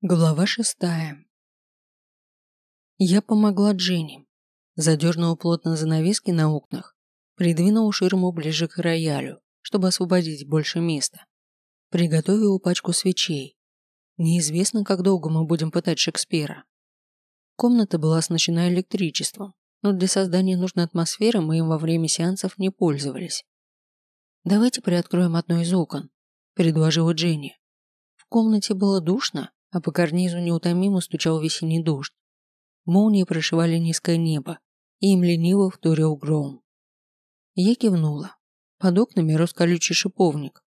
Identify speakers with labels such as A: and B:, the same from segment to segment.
A: Глава шестая. Я помогла Дженни. Задернула плотно занавески на окнах, придвинула ширму ближе к роялю, чтобы освободить больше места. Приготовила пачку свечей. Неизвестно, как долго мы будем пытать Шекспира. Комната была оснащена электричеством, но для создания нужной атмосферы мы им во время сеансов не пользовались. «Давайте приоткроем одно из окон», – предложила Дженни. В комнате было душно, а по карнизу неутомимо стучал весенний дождь. Молнии прошивали низкое небо, и им лениво вторил гром. Я кивнула. Под окнами рос колючий шиповник,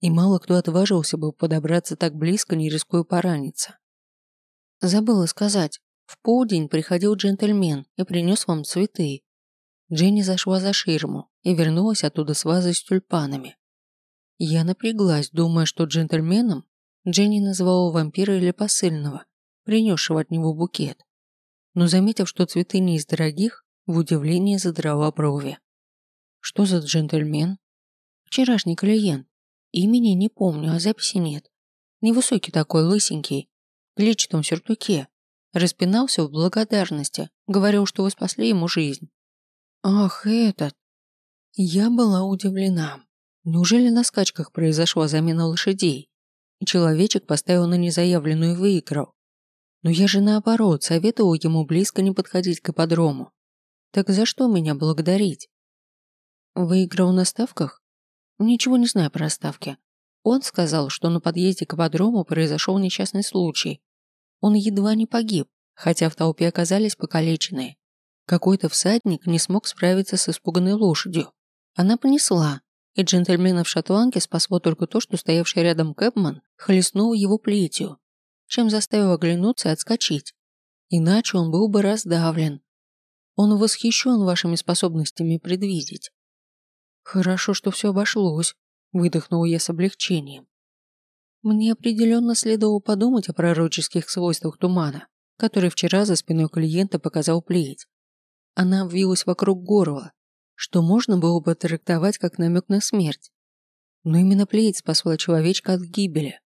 A: и мало кто отважился бы подобраться так близко, не рискуя пораниться. Забыла сказать, в полдень приходил джентльмен и принес вам цветы. Дженни зашла за ширму и вернулась оттуда с вазой с тюльпанами. Я напряглась, думая, что джентльменом Дженни называла вампира или посыльного, принесшего от него букет. Но заметив, что цветы не из дорогих, в удивлении задрала брови. Что за джентльмен? Вчерашний клиент. Имени не помню, а записи нет. Невысокий такой, лысенький, в клетчатом сюртуке. Распинался в благодарности, говорил, что вы спасли ему жизнь. Ах, этот. Я была удивлена. Неужели на скачках произошла замена лошадей? И человечек поставил на незаявленную выиграл. Но я же наоборот советовал ему близко не подходить к ипподрому. Так за что меня благодарить? Выиграл на ставках? Ничего не знаю про ставки. Он сказал, что на подъезде к ипподрому произошел несчастный случай. Он едва не погиб, хотя в толпе оказались покалеченные. Какой-то всадник не смог справиться с испуганной лошадью. Она понесла, и джентльмена в шотландке спасло только то, что стоявший рядом Кэпман хлестнул его плетью, чем заставил оглянуться и отскочить. Иначе он был бы раздавлен. Он восхищен вашими способностями предвидеть. Хорошо, что все обошлось, выдохнул я с облегчением. Мне определенно следовало подумать о пророческих свойствах тумана, который вчера за спиной клиента показал плеть. Она обвилась вокруг горла, что можно было бы трактовать как намек на смерть. Но именно плеть спасла человечка от гибели.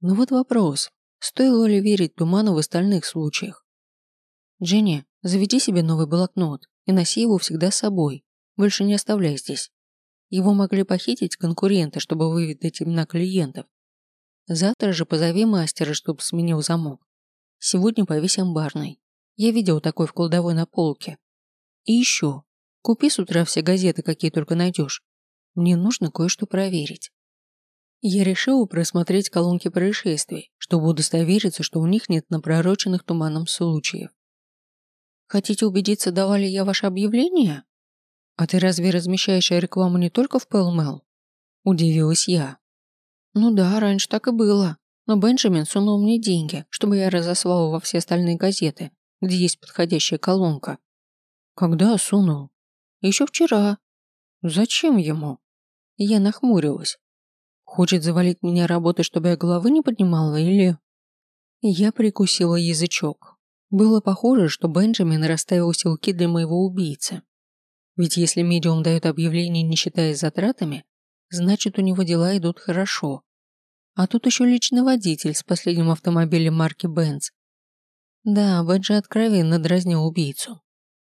A: Но вот вопрос, стоило ли верить Туману в остальных случаях? Дженни, заведи себе новый блокнот и носи его всегда с собой, больше не оставляй здесь. Его могли похитить конкуренты, чтобы выведать имена клиентов. Завтра же позови мастера, чтобы сменил замок. Сегодня повесь амбарный. Я видел такой в кладовой на полке. И еще, Купи с утра все газеты, какие только найдешь. Мне нужно кое-что проверить. Я решила просмотреть колонки происшествий, чтобы удостовериться, что у них нет напророченных туманом случаев. Хотите убедиться, давали я ваше объявление? А ты разве размещаешь рекламу не только в Пэлмэл? Удивилась я. Ну да, раньше так и было. Но Бенджамин сунул мне деньги, чтобы я разослала во все остальные газеты, где есть подходящая колонка. Когда сунул? Еще вчера. Зачем ему? Я нахмурилась. Хочет завалить меня работой, чтобы я головы не поднимала, или... Я прикусила язычок. Было похоже, что Бенджамин расставил силки для моего убийцы. Ведь если медиум дает объявление, не считаясь затратами, значит, у него дела идут хорошо. А тут еще личный водитель с последним автомобилем марки Бенц. Да, Бенджи откровенно дразнил убийцу.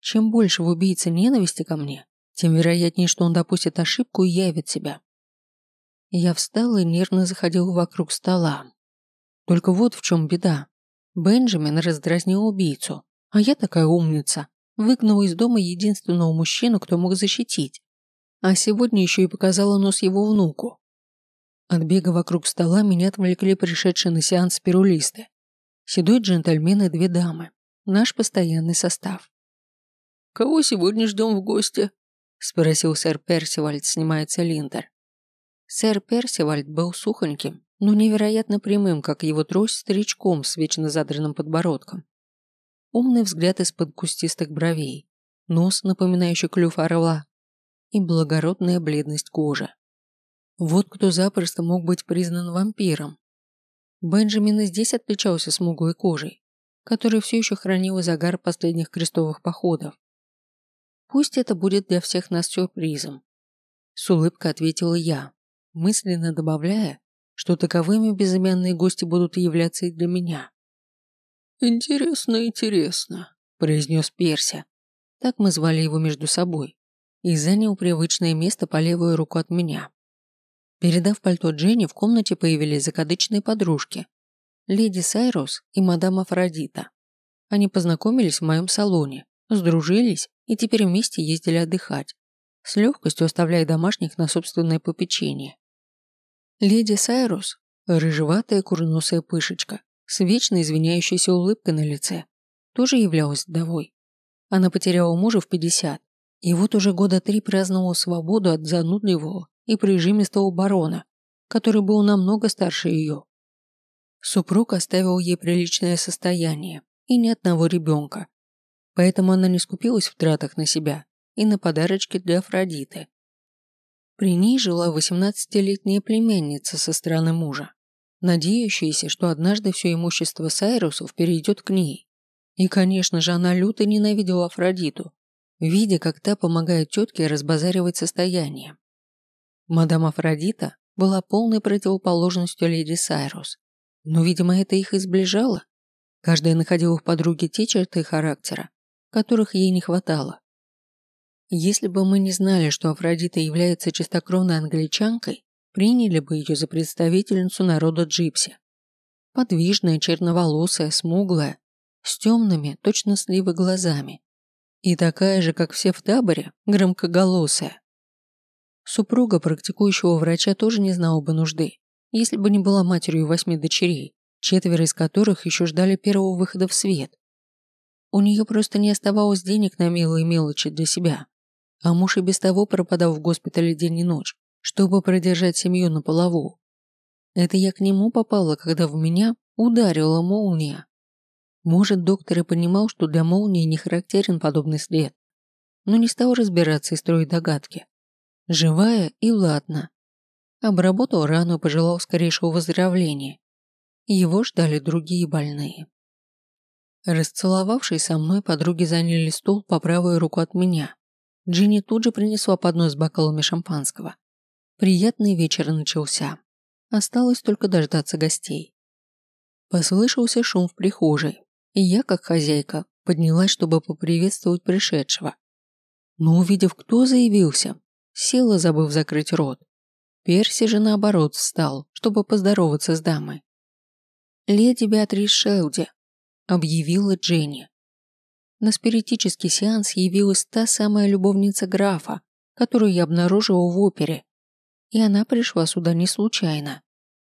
A: Чем больше в убийце ненависти ко мне, тем вероятнее, что он допустит ошибку и явит себя. Я встала и нервно заходила вокруг стола. Только вот в чем беда. Бенджамин раздразнил убийцу, а я такая умница, выгнала из дома единственного мужчину, кто мог защитить. А сегодня еще и показала нос его внуку. От бега вокруг стола меня отвлекли пришедшие на сеанс спирулисты. Седой джентльмен и две дамы. Наш постоянный состав. «Кого сегодня ждем в гости?» – спросил сэр Персивальд, снимая цилиндр. Сэр Персивальд был сухоньким, но невероятно прямым, как его трость старичком с вечно задранным подбородком. Умный взгляд из-под кустистых бровей, нос, напоминающий клюв орла, и благородная бледность кожи. Вот кто запросто мог быть признан вампиром. Бенджамин и здесь отличался смуглой кожей, которая все еще хранила загар последних крестовых походов. Пусть это будет для всех нас сюрпризом. С улыбкой ответила я, мысленно добавляя, что таковыми безымянные гости будут являться и для меня. «Интересно, интересно», – произнес Перся. Так мы звали его между собой. И занял привычное место по левую руку от меня. Передав пальто Дженни, в комнате появились закадычные подружки. Леди Сайрус и мадам Афродита. Они познакомились в моем салоне, сдружились и теперь вместе ездили отдыхать, с легкостью оставляя домашних на собственное попечение. Леди Сайрус – рыжеватая курносая пышечка, с вечно извиняющейся улыбкой на лице, тоже являлась вдовой. Она потеряла мужа в 50, и вот уже года три праздновала свободу от занудливого и прижимистого барона, который был намного старше ее. Супруг оставил ей приличное состояние и ни одного ребенка, поэтому она не скупилась в тратах на себя и на подарочки для Афродиты. При ней жила 18-летняя племянница со стороны мужа, надеющаяся, что однажды все имущество Сайрусов перейдет к ней. И, конечно же, она люто ненавидела Афродиту, видя, как та помогает тетке разбазаривать состояние. Мадам Афродита была полной противоположностью леди Сайрус, но, видимо, это их и сближало. Каждая находила в подруге те черты характера, которых ей не хватало. Если бы мы не знали, что Афродита является чистокровной англичанкой, приняли бы ее за представительницу народа джипси. Подвижная, черноволосая, смуглая, с темными, точно сливы глазами. И такая же, как все в таборе, громкоголосая. Супруга практикующего врача тоже не знала бы нужды, если бы не была матерью восьми дочерей, четверо из которых еще ждали первого выхода в свет. У нее просто не оставалось денег на милые мелочи для себя, а муж и без того пропадал в госпитале день и ночь, чтобы продержать семью на полову. Это я к нему попала, когда в меня ударила молния. Может, доктор и понимал, что для молнии не характерен подобный след, но не стал разбираться и строить догадки. Живая и ладно. Обработал рану и пожелал скорейшего выздоровления. Его ждали другие больные. Расцеловавшись со мной, подруги заняли стул по правую руку от меня. Джинни тут же принесла поднос с бокалами шампанского. Приятный вечер начался. Осталось только дождаться гостей. Послышался шум в прихожей, и я, как хозяйка, поднялась, чтобы поприветствовать пришедшего. Но увидев, кто заявился, села, забыв закрыть рот. Перси же наоборот встал, чтобы поздороваться с дамой. «Леди Беатрис Шелди», — объявила Дженни. На спиритический сеанс явилась та самая любовница графа, которую я обнаружила в опере. И она пришла сюда не случайно.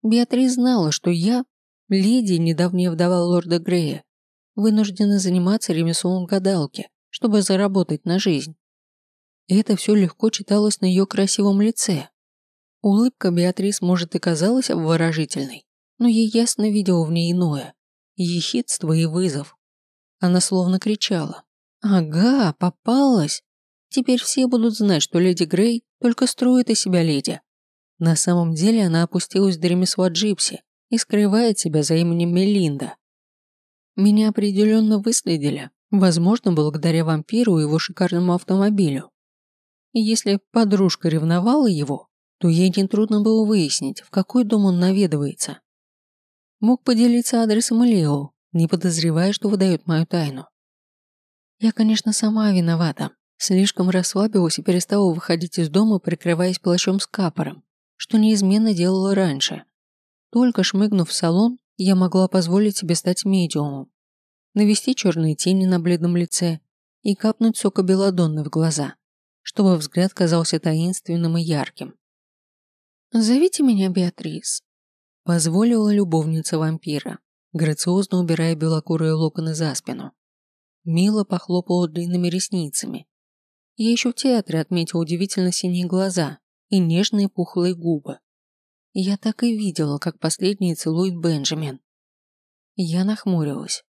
A: Беатрис знала, что я, леди, недавняя вдова лорда Грея, вынуждена заниматься ремеслом гадалки, чтобы заработать на жизнь. И это все легко читалось на ее красивом лице. Улыбка Беатрис, может, и казалась обворожительной, но я ясно видел в ней иное – ехидство и вызов. Она словно кричала. «Ага, попалась! Теперь все будут знать, что леди Грей только строит из себя леди. На самом деле она опустилась до ремесла Джипси и скрывает себя за именем Мелинда. Меня определенно выследили, возможно, благодаря вампиру и его шикарному автомобилю. Если подружка ревновала его, то ей нетрудно было выяснить, в какой дом он наведывается. Мог поделиться адресом Лео, не подозревая, что выдает мою тайну. Я, конечно, сама виновата. Слишком расслабилась и перестала выходить из дома, прикрываясь плащом с капором, что неизменно делала раньше. Только шмыгнув в салон, я могла позволить себе стать медиумом, навести черные тени на бледном лице и капнуть сока белладонны в глаза чтобы взгляд казался таинственным и ярким. «Зовите меня Беатрис», – позволила любовница вампира, грациозно убирая белокурые локоны за спину. Мило похлопала длинными ресницами. Я еще в театре отметила удивительно синие глаза и нежные пухлые губы. Я так и видела, как последний целует Бенджамин. Я нахмурилась.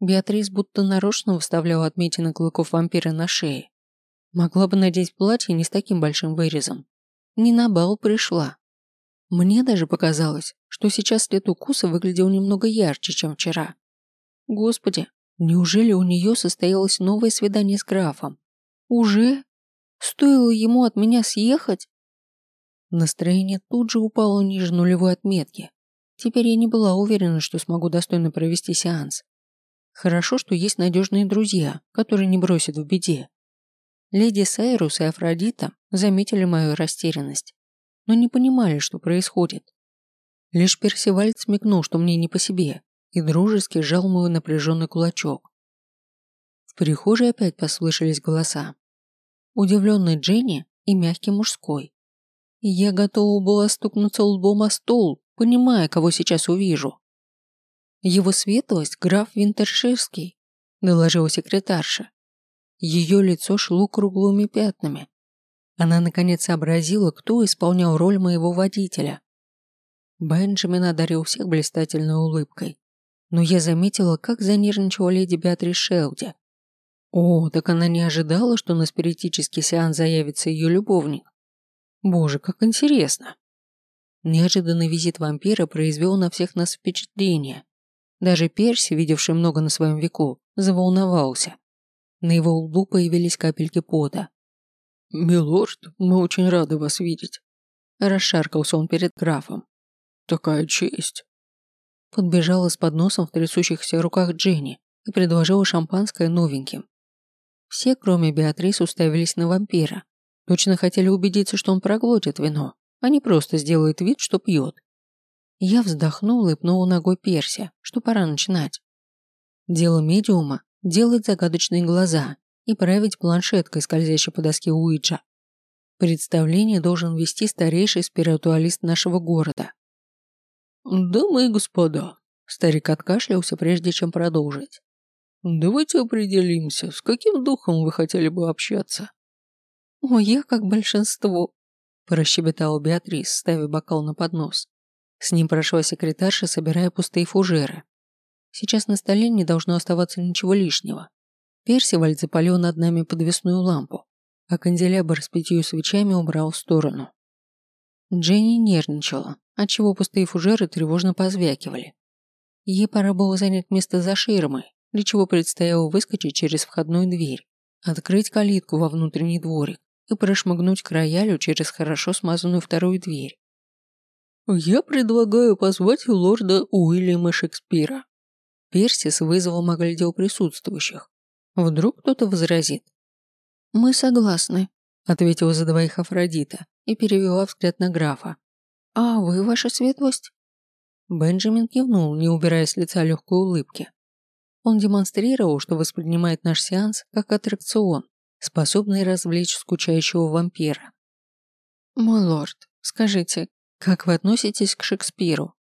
A: Беатрис будто нарочно выставляла отметины клыков вампира на шее, Могла бы надеть платье не с таким большим вырезом. Не на бал пришла. Мне даже показалось, что сейчас след укуса выглядел немного ярче, чем вчера. Господи, неужели у нее состоялось новое свидание с графом? Уже? Стоило ему от меня съехать? Настроение тут же упало ниже нулевой отметки. Теперь я не была уверена, что смогу достойно провести сеанс. Хорошо, что есть надежные друзья, которые не бросят в беде. Леди Сайрус и Афродита заметили мою растерянность, но не понимали, что происходит. Лишь Персиваль смекнул, что мне не по себе, и дружески сжал мой напряженный кулачок. В прихожей опять послышались голоса. Удивленный Дженни и мягкий мужской. Я готова была стукнуться лбом о стол, понимая, кого сейчас увижу. Его светлость граф Винтерширский, доложила секретарша. Ее лицо шло круглыми пятнами. Она наконец сообразила, кто исполнял роль моего водителя. Бенджамин одарил всех блистательной улыбкой. Но я заметила, как занервничала леди Беатрис Шелди. О, так она не ожидала, что на спиритический сеанс заявится ее любовник. Боже, как интересно. Неожиданный визит вампира произвел на всех нас впечатление. Даже Перси, видевший много на своем веку, заволновался. На его лбу появились капельки пота. «Милорд, мы очень рады вас видеть», – расшаркался он перед графом. «Такая честь». Подбежала с подносом в трясущихся руках Дженни и предложила шампанское новеньким. Все, кроме Беатрис, уставились на вампира, Точно хотели убедиться, что он проглотит вино, а не просто сделает вид, что пьет. Я вздохнула и пнула ногой Перси, что пора начинать. Дело медиума – делать загадочные глаза и править планшеткой, скользящей по доске Уиджа. Представление должен вести старейший спиритуалист нашего города. «Дамы и господа», – старик откашлялся, прежде чем продолжить. «Давайте определимся, с каким духом вы хотели бы общаться. «Ой, я как большинство», – прощебетала Беатрис, ставя бокал на поднос. С ним прошла секретарша, собирая пустые фужеры. Сейчас на столе не должно оставаться ничего лишнего. Персиваль запалил над нами подвесную лампу, а канделябр с пятью свечами убрал в сторону. Дженни нервничала, отчего пустые фужеры тревожно позвякивали. Ей пора было занять место за ширмой, для чего предстояло выскочить через входную дверь, открыть калитку во внутренний дворик и прошмыгнуть к роялю через хорошо смазанную вторую дверь. «Я предлагаю позвать лорда Уильяма Шекспира». Перси с вызовом оглядел присутствующих. Вдруг кто-то возразит. «Мы согласны», — ответила за двоих Афродита и перевела взгляд на графа. «А вы, ваша светлость?» Бенджамин кивнул, не убирая с лица легкой улыбки. Он демонстрировал, что воспринимает наш сеанс как аттракцион, способный развлечь скучающего вампира. «Мой лорд, скажите, как вы относитесь к Шекспиру?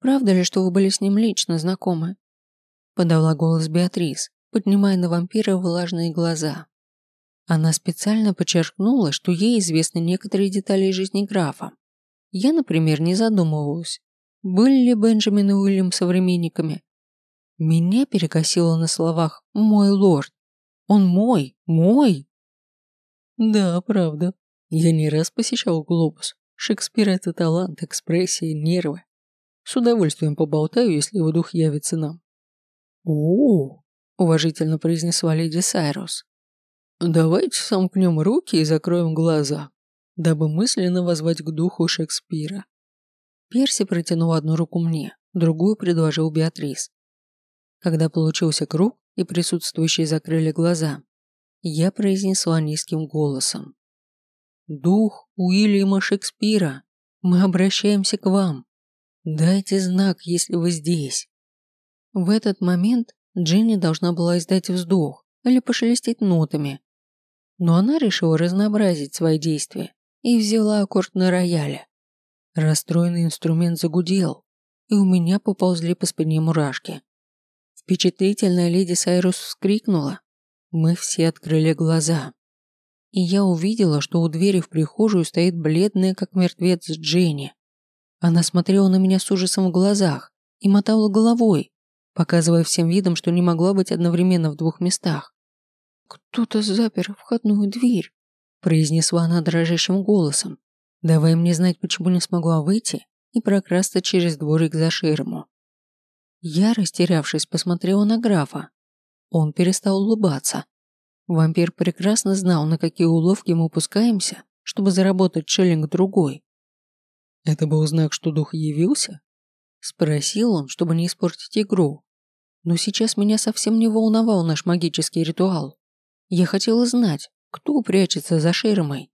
A: Правда ли, что вы были с ним лично знакомы?» Подала голос Беатрис, поднимая на вампира влажные глаза. Она специально подчеркнула, что ей известны некоторые детали жизни графа. Я, например, не задумывалась, были ли Бенджамин и Уильям современниками. Меня перекосило на словах «мой лорд», он мой, мой. Да, правда. Я не раз посещал глобус. Шекспир – это талант, экспрессия, нервы. С удовольствием поболтаю, если его дух явится нам. О, уважительно произнесла леди Сайрус. Давайте сомкнем руки и закроем глаза, дабы мысленно возвать к духу Шекспира. Перси протянул одну руку мне, другую предложил Беатрис. Когда получился круг, и присутствующие закрыли глаза, я произнесла низким голосом. «Дух Уильяма Шекспира, мы обращаемся к вам. Дайте знак, если вы здесь». В этот момент Дженни должна была издать вздох или пошелестеть нотами. Но она решила разнообразить свои действия и взяла аккорд на рояле. Расстроенный инструмент загудел, и у меня поползли по спине мурашки. Впечатлительная леди Сайрус вскрикнула. Мы все открыли глаза. И я увидела, что у двери в прихожую стоит бледная, как мертвец, Дженни. Она смотрела на меня с ужасом в глазах и мотала головой, показывая всем видом, что не могла быть одновременно в двух местах. «Кто-то запер входную дверь», произнесла она дрожащим голосом, давая мне знать, почему не смогла выйти и прокрасться через дворик за ширму. Я, растерявшись, посмотрела на графа. Он перестал улыбаться. Вампир прекрасно знал, на какие уловки мы упускаемся, чтобы заработать шиллинг другой. Это был знак, что дух явился? Спросил он, чтобы не испортить игру. Но сейчас меня совсем не волновал наш магический ритуал. Я хотела знать, кто прячется за ширмой.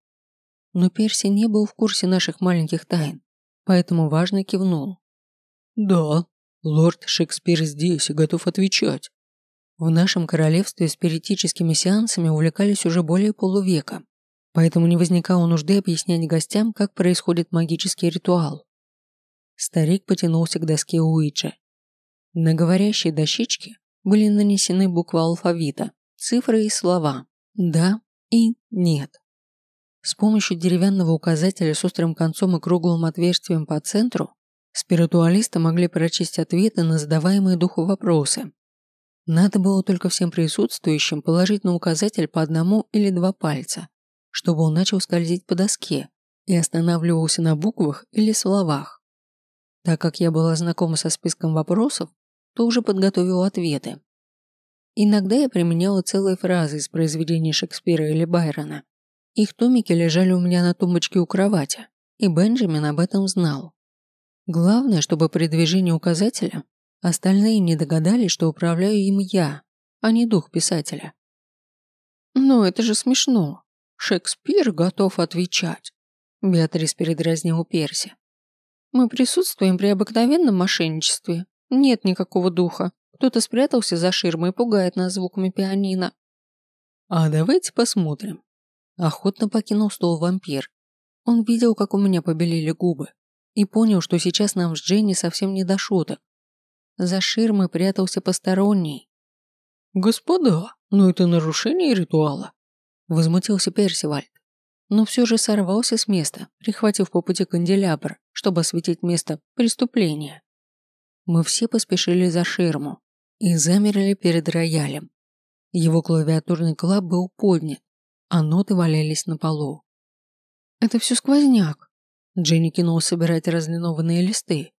A: Но Перси не был в курсе наших маленьких тайн, поэтому важно кивнул. «Да, лорд Шекспир здесь и готов отвечать». В нашем королевстве спиритическими сеансами увлекались уже более полувека, поэтому не возникало нужды объяснять гостям, как происходит магический ритуал. Старик потянулся к доске Уиджа. На говорящей дощечке были нанесены буквы алфавита, цифры и слова «да» и «нет». С помощью деревянного указателя с острым концом и круглым отверстием по центру спиритуалисты могли прочесть ответы на задаваемые духу вопросы. Надо было только всем присутствующим положить на указатель по одному или два пальца, чтобы он начал скользить по доске и останавливался на буквах или словах. Так как я была знакома со списком вопросов, то уже подготовила ответы. Иногда я применяла целые фразы из произведений Шекспира или Байрона. Их томики лежали у меня на тумбочке у кровати, и Бенджамин об этом знал. Главное, чтобы при движении указателя остальные не догадались, что управляю им я, а не дух писателя. «Но это же смешно. Шекспир готов отвечать», – Беатрис передразнил Перси. «Мы присутствуем при обыкновенном мошенничестве. Нет никакого духа. Кто-то спрятался за ширмой и пугает нас звуками пианино». «А давайте посмотрим», Охотно покинул стол вампир. Он видел, как у меня побелели губы, и понял, что сейчас нам с Дженни совсем не до шуток. За ширмой прятался посторонний. «Господа, но это нарушение ритуала!» Возмутился Персивальд, но все же сорвался с места, прихватив по пути канделябр, чтобы осветить место преступления. Мы все поспешили за ширму и замерли перед роялем. Его клавиатурный клаб был поднят, а ноты валялись на полу. «Это все сквозняк», – Дженни кинул собирать разлинованные листы.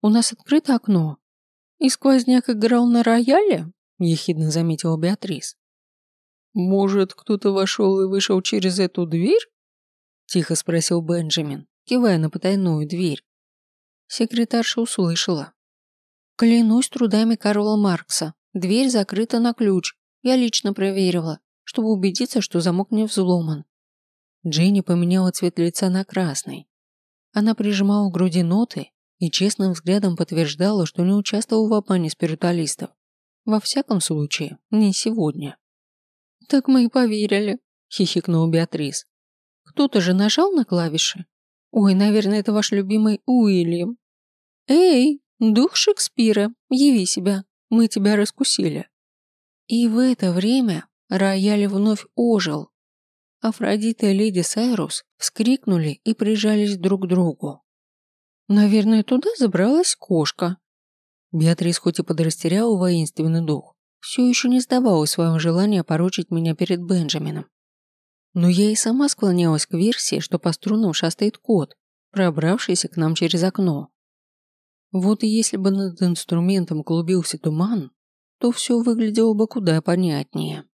A: «У нас открыто окно. И сквозняк играл на рояле?» – ехидно заметила Беатрис. «Может, кто-то вошел и вышел через эту дверь?» – тихо спросил Бенджамин, кивая на потайную дверь. Секретарша услышала. «Клянусь трудами Карла Маркса. Дверь закрыта на ключ. Я лично проверила чтобы убедиться, что замок не взломан. Дженни поменяла цвет лица на красный. Она прижимала к груди ноты и честным взглядом подтверждала, что не участвовала в обмане спиритуалистов. Во всяком случае, не сегодня. «Так мы и поверили», – хихикнула Беатрис. «Кто-то же нажал на клавиши? Ой, наверное, это ваш любимый Уильям. Эй, дух Шекспира, яви себя, мы тебя раскусили». И в это время Рояль вновь ожил. Афродита и леди Сайрус вскрикнули и прижались друг к другу. Наверное, туда забралась кошка. Беатрис хоть и подрастеряла воинственный дух, все еще не сдавалась в своем желании опорочить меня перед Бенджамином. Но я и сама склонялась к версии, что по струнам шастает кот, пробравшийся к нам через окно. Вот и если бы над инструментом клубился туман, то все выглядело бы куда понятнее.